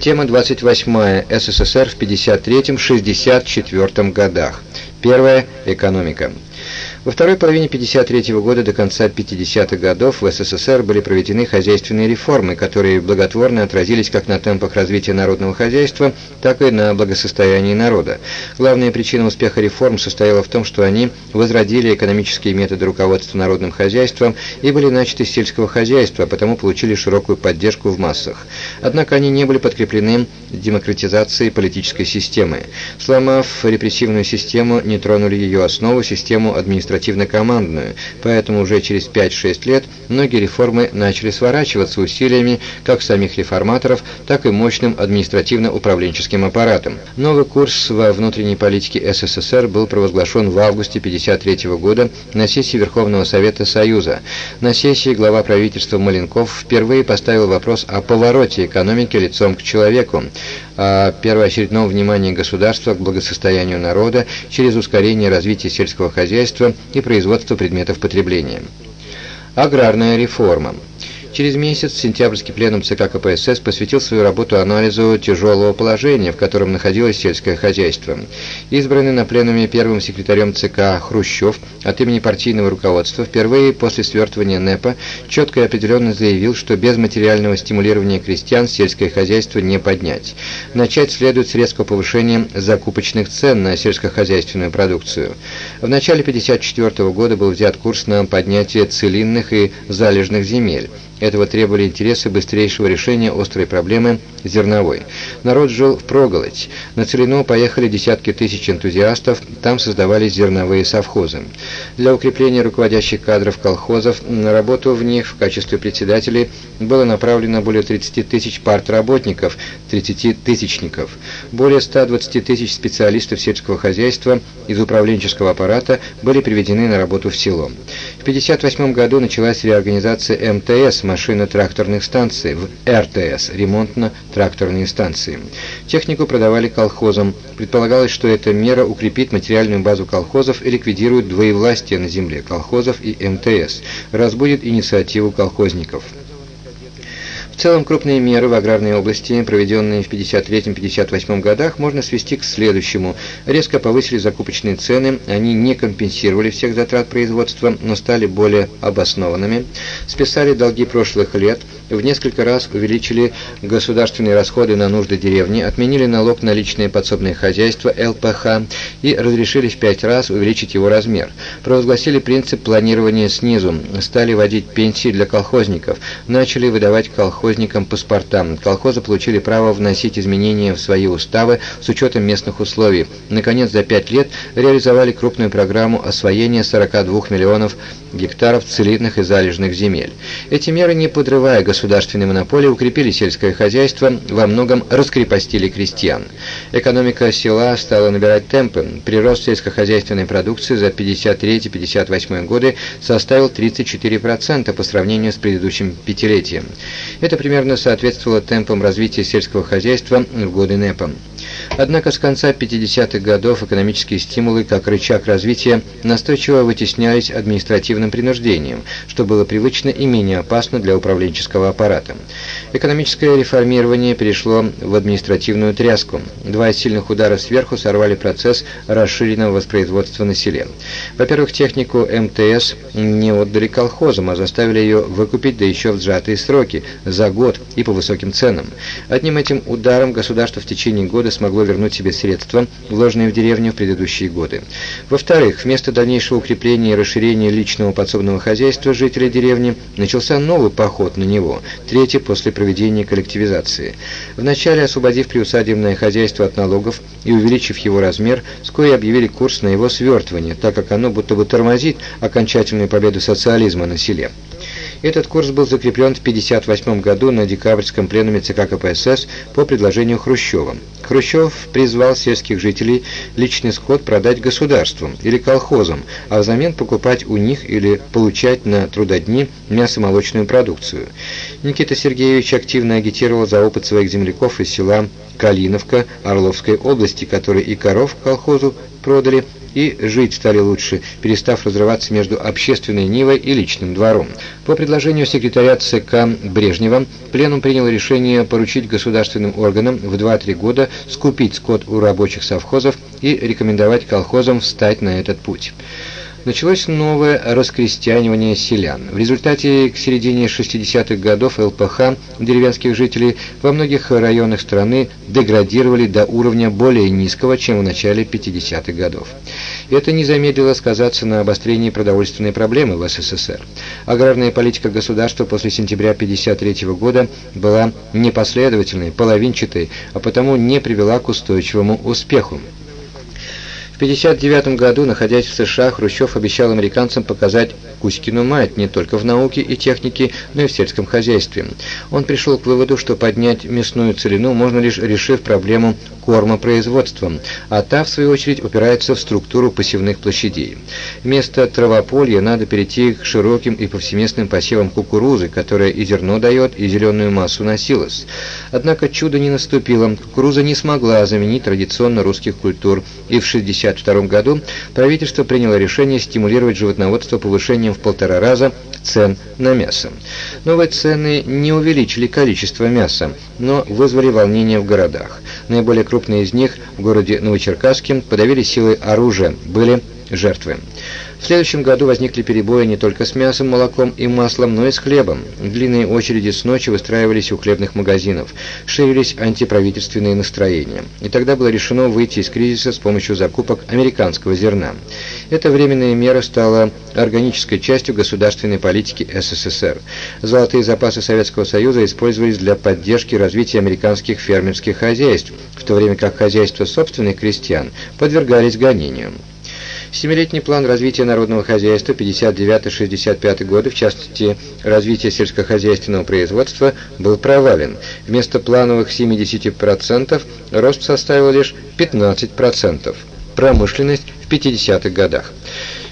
Тема 28. СССР в 53-64 годах. Первая. Экономика. Во второй половине 1953 года до конца 50-х годов в СССР были проведены хозяйственные реформы, которые благотворно отразились как на темпах развития народного хозяйства, так и на благосостоянии народа. Главная причина успеха реформ состояла в том, что они возродили экономические методы руководства народным хозяйством и были начаты с сельского хозяйства, а потому получили широкую поддержку в массах. Однако они не были подкреплены демократизацией политической системы. Сломав репрессивную систему, не тронули ее основу, систему администрации административно-командную, поэтому уже через 5-6 лет многие реформы начали сворачиваться усилиями как самих реформаторов, так и мощным административно-управленческим аппаратом. Новый курс во внутренней политике СССР был провозглашен в августе 1953 года на сессии Верховного Совета Союза. На сессии глава правительства Маленков впервые поставил вопрос о повороте экономики лицом к человеку, первоочередном внимании государства к благосостоянию народа через ускорение развития сельского хозяйства и производства предметов потребления. Аграрная реформа. Через месяц сентябрьский пленум ЦК КПСС посвятил свою работу анализу тяжелого положения, в котором находилось сельское хозяйство. Избранный на пленуме первым секретарем ЦК Хрущев от имени партийного руководства впервые после свертывания НЭПа четко и определенно заявил, что без материального стимулирования крестьян сельское хозяйство не поднять. Начать следует с резкого повышения закупочных цен на сельскохозяйственную продукцию. В начале 1954 года был взят курс на поднятие целинных и залежных земель. Этого требовали интересы быстрейшего решения острой проблемы зерновой. Народ жил в проголодь. На Целину поехали десятки тысяч энтузиастов, там создавались зерновые совхозы. Для укрепления руководящих кадров колхозов на работу в них в качестве председателей было направлено более 30 тысяч партработников, 30-тысячников. Более 120 тысяч специалистов сельского хозяйства из управленческого аппарата были приведены на работу в село. В 1958 году началась реорганизация МТС, машино-тракторных станций, в РТС, ремонтно-тракторные станции. Технику продавали колхозам. Предполагалось, что эта мера укрепит материальную базу колхозов и ликвидирует двоевластие на земле колхозов и МТС, разбудит инициативу колхозников. В целом, крупные меры в аграрной области, проведенные в 1953-1958 годах, можно свести к следующему. Резко повысили закупочные цены, они не компенсировали всех затрат производства, но стали более обоснованными. Списали долги прошлых лет, в несколько раз увеличили государственные расходы на нужды деревни, отменили налог на личное подсобное хозяйство ЛПХ и разрешили в пять раз увеличить его размер. Провозгласили принцип планирования снизу, стали вводить пенсии для колхозников, начали выдавать колхозникам паспорта. Колхозы получили право вносить изменения в свои уставы с учетом местных условий. Наконец, за пять лет реализовали крупную программу освоения 42 миллионов гектаров целитных и залежных земель. Эти меры, не подрывая государственной монополии, укрепили сельское хозяйство, во многом раскрепостили крестьян. Экономика села стала набирать темпы. Прирост сельскохозяйственной продукции за 53-58 годы составил 34% по сравнению с предыдущим пятилетием. Это примерно соответствовало темпам развития сельского хозяйства в годы НЭПа. Однако с конца 50-х годов экономические стимулы, как рычаг развития, настойчиво вытеснялись административным принуждением, что было привычно и менее опасно для управленческого аппарата. Экономическое реформирование перешло в административную тряску. Два сильных удара сверху сорвали процесс расширенного воспроизводства на селе. Во-первых, технику МТС не отдали колхозам, а заставили ее выкупить, да еще в сжатые сроки, за год и по высоким ценам. Одним этим ударом государство в течение года смогло вернуть себе средства, вложенные в деревню в предыдущие годы. Во-вторых, вместо дальнейшего укрепления и расширения личного подсобного хозяйства жителей деревни начался новый поход на него, третий после проведения коллективизации. Вначале освободив приусадебное хозяйство от налогов и увеличив его размер, вскоре объявили курс на его свертывание, так как оно будто бы тормозит окончательную победу социализма на селе. Этот курс был закреплен в 1958 году на декабрьском пленуме ЦК КПСС по предложению Хрущева. Хрущев призвал сельских жителей личный скот продать государству или колхозам, а взамен покупать у них или получать на трудодни мясомолочную продукцию. Никита Сергеевич активно агитировал за опыт своих земляков из села Калиновка Орловской области, которые и коров колхозу продали, и жить стали лучше, перестав разрываться между общественной нивой и личным двором. По предложению секретаря ЦК Брежнева Пленум принял решение поручить государственным органам в 2-3 года скупить скот у рабочих совхозов и рекомендовать колхозам встать на этот путь началось новое раскрестьянивание селян. В результате к середине 60-х годов ЛПХ деревенских жителей во многих районах страны деградировали до уровня более низкого, чем в начале 50-х годов. Это не замедлило сказаться на обострении продовольственной проблемы в СССР. Аграрная политика государства после сентября 1953 года была непоследовательной, половинчатой, а потому не привела к устойчивому успеху. В 1959 году, находясь в США, Хрущев обещал американцам показать Кузькину мать не только в науке и технике, но и в сельском хозяйстве. Он пришел к выводу, что поднять мясную целину можно лишь решив проблему кормопроизводством, а та, в свою очередь, упирается в структуру посевных площадей. Вместо травополья надо перейти к широким и повсеместным посевам кукурузы, которая и зерно дает, и зеленую массу на силос. Однако чудо не наступило. Кукуруза не смогла заменить традиционно русских культур, и в 60 1952 году правительство приняло решение стимулировать животноводство повышением в полтора раза цен на мясо. Новые цены не увеличили количество мяса, но вызвали волнения в городах. Наиболее крупные из них в городе Новочеркасске подавили силы оружия, были жертвы. В следующем году возникли перебои не только с мясом, молоком и маслом, но и с хлебом. Длинные очереди с ночи выстраивались у хлебных магазинов, ширились антиправительственные настроения. И тогда было решено выйти из кризиса с помощью закупок американского зерна. Эта временная мера стала органической частью государственной политики СССР. Золотые запасы Советского Союза использовались для поддержки развития американских фермерских хозяйств, в то время как хозяйства собственных крестьян подвергались гонениям. Семилетний план развития народного хозяйства 59-65 годы, в частности развития сельскохозяйственного производства, был провален. Вместо плановых 70% рост составил лишь 15%. Промышленность в 50-х годах.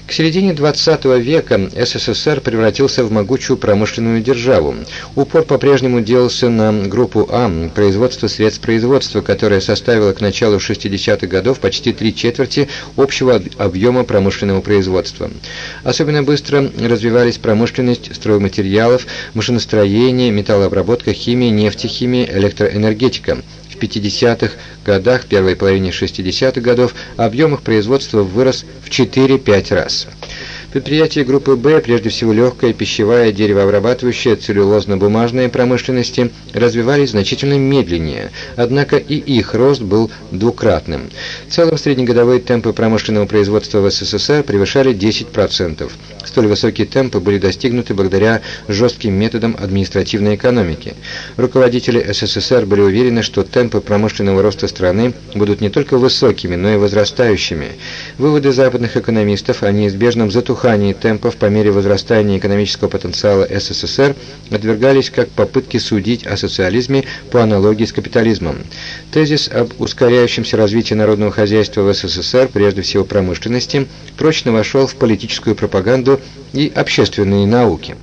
К середине 20 века СССР превратился в могучую промышленную державу. Упор по-прежнему делался на группу А, производство средств производства, которое составило к началу 60-х годов почти три четверти общего объема промышленного производства. Особенно быстро развивались промышленность стройматериалов, машиностроение, металлообработка, химия, нефтехимия, электроэнергетика. В 50-х годах, первой половине 60-х годов, объем их производства вырос в 4-5 раз. Предприятия группы «Б», прежде всего легкая, пищевая, деревообрабатывающая, целлюлозно-бумажные промышленности, развивались значительно медленнее, однако и их рост был двукратным. В целом среднегодовые темпы промышленного производства в СССР превышали 10%. Столь высокие темпы были достигнуты благодаря жестким методам административной экономики. Руководители СССР были уверены, что темпы промышленного роста страны будут не только высокими, но и возрастающими. Выводы западных экономистов о неизбежном затухании темпов по мере возрастания экономического потенциала СССР отвергались как попытки судить о социализме по аналогии с капитализмом. Тезис об ускоряющемся развитии народного хозяйства в СССР, прежде всего промышленности, прочно вошел в политическую пропаганду и общественные науки.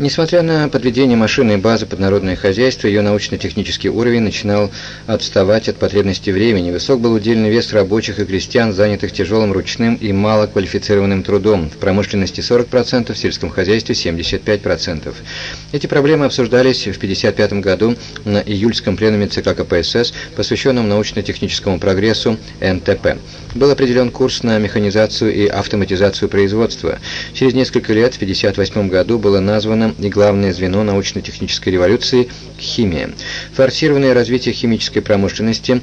Несмотря на подведение машинной базы под народное хозяйство, ее научно-технический уровень начинал отставать от потребностей времени. Высок был удельный вес рабочих и крестьян, занятых тяжелым ручным и малоквалифицированным трудом. В промышленности 40%, в сельском хозяйстве 75%. Эти проблемы обсуждались в 1955 году на июльском пленуме ЦК КПСС, посвященном научно-техническому прогрессу НТП. Был определен курс на механизацию и автоматизацию производства. Через несколько лет, в 1958 году, было названо и главное звено научно-технической революции – химия. Форсированное развитие химической промышленности